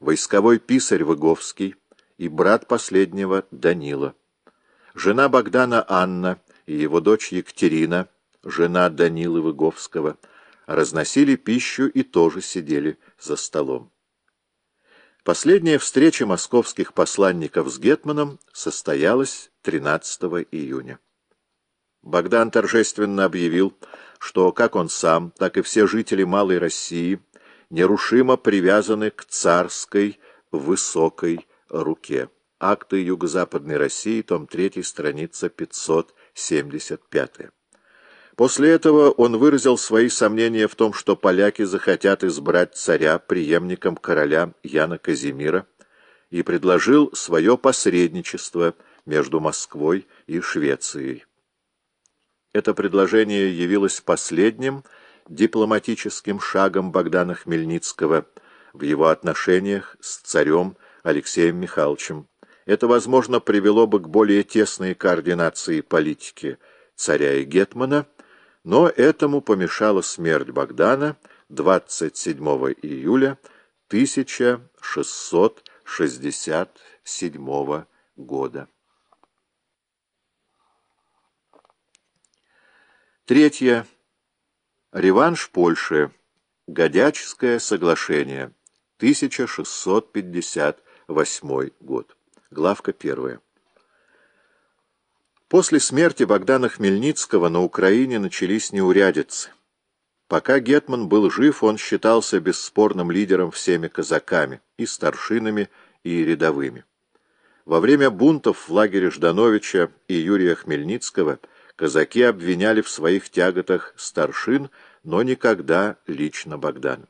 войсковой писарь Выговский и брат последнего Данила. Жена Богдана Анна и его дочь Екатерина, жена Данилы Выговского, разносили пищу и тоже сидели за столом. Последняя встреча московских посланников с Гетманом состоялась 13 июня. Богдан торжественно объявил, что как он сам, так и все жители Малой России нерушимо привязаны к царской высокой руке. Акты Юго-Западной России, том 3, страница 575. После этого он выразил свои сомнения в том, что поляки захотят избрать царя преемником короля Яна Казимира, и предложил свое посредничество между Москвой и Швецией. Это предложение явилось последним дипломатическим шагом Богдана Хмельницкого в его отношениях с царем Алексеем Михайловичем. Это, возможно, привело бы к более тесной координации политики царя и Гетмана, но этому помешала смерть Богдана 27 июля 1667 года. Третье. Реванш Польши. Годяческое соглашение. 1658 год. Главка первая. После смерти Богдана Хмельницкого на Украине начались неурядицы. Пока Гетман был жив, он считался бесспорным лидером всеми казаками, и старшинами, и рядовыми. Во время бунтов в лагере Ждановича и Юрия Хмельницкого казаки обвиняли в своих тяготах старшин, но никогда лично Богдана.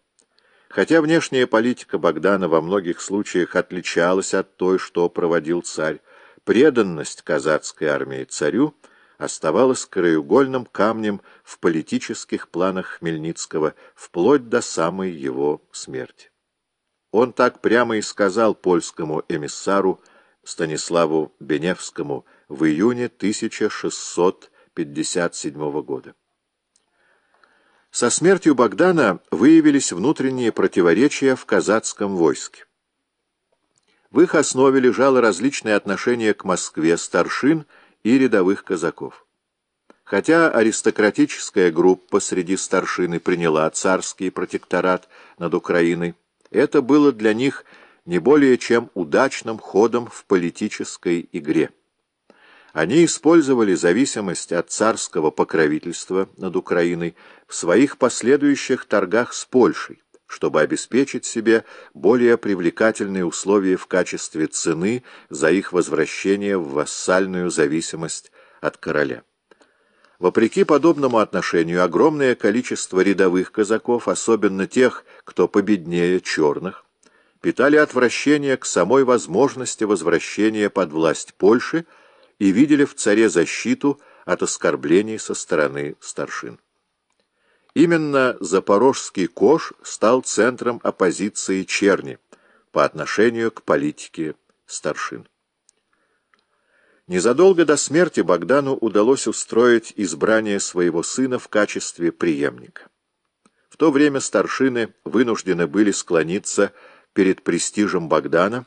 Хотя внешняя политика Богдана во многих случаях отличалась от той, что проводил царь, преданность казацкой армии царю оставалась краеугольным камнем в политических планах Хмельницкого вплоть до самой его смерти. Он так прямо и сказал польскому эмиссару Станиславу Беневскому в июне 1657 года. Со смертью Богдана выявились внутренние противоречия в казацком войске. В их основе лежало различное отношение к Москве старшин и рядовых казаков. Хотя аристократическая группа среди старшины приняла царский протекторат над Украиной, это было для них не более чем удачным ходом в политической игре. Они использовали зависимость от царского покровительства над Украиной в своих последующих торгах с Польшей чтобы обеспечить себе более привлекательные условия в качестве цены за их возвращение в вассальную зависимость от короля. Вопреки подобному отношению, огромное количество рядовых казаков, особенно тех, кто победнее черных, питали отвращение к самой возможности возвращения под власть Польши и видели в царе защиту от оскорблений со стороны старшин. Именно Запорожский Кош стал центром оппозиции Черни по отношению к политике старшин. Незадолго до смерти Богдану удалось устроить избрание своего сына в качестве преемника. В то время старшины вынуждены были склониться перед престижем Богдана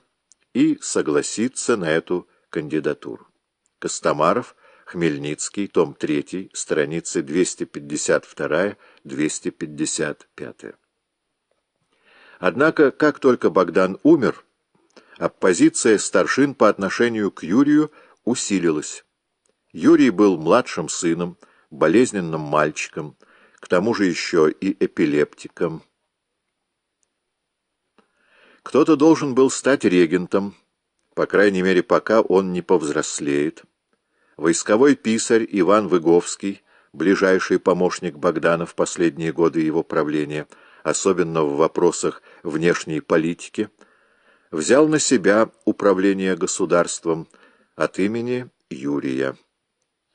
и согласиться на эту кандидатуру. Костомаров – Хмельницкий, том 3, страницы 252-255. Однако, как только Богдан умер, оппозиция старшин по отношению к Юрию усилилась. Юрий был младшим сыном, болезненным мальчиком, к тому же еще и эпилептиком. Кто-то должен был стать регентом, по крайней мере, пока он не повзрослеет. Войсковой писарь Иван Выговский, ближайший помощник Богдана в последние годы его правления, особенно в вопросах внешней политики, взял на себя управление государством от имени Юрия.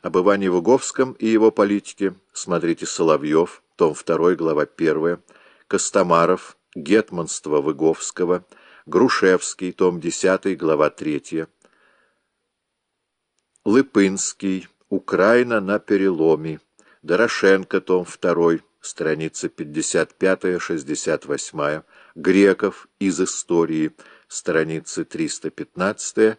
Об Иване Выговском и его политике смотрите Соловьев, том 2, глава 1, Костомаров, Гетманство Выговского, Грушевский, том 10, глава 3, Лыпынский, Украина на переломе, Дорошенко, том 2, страница 55-68, греков из истории, страницы 315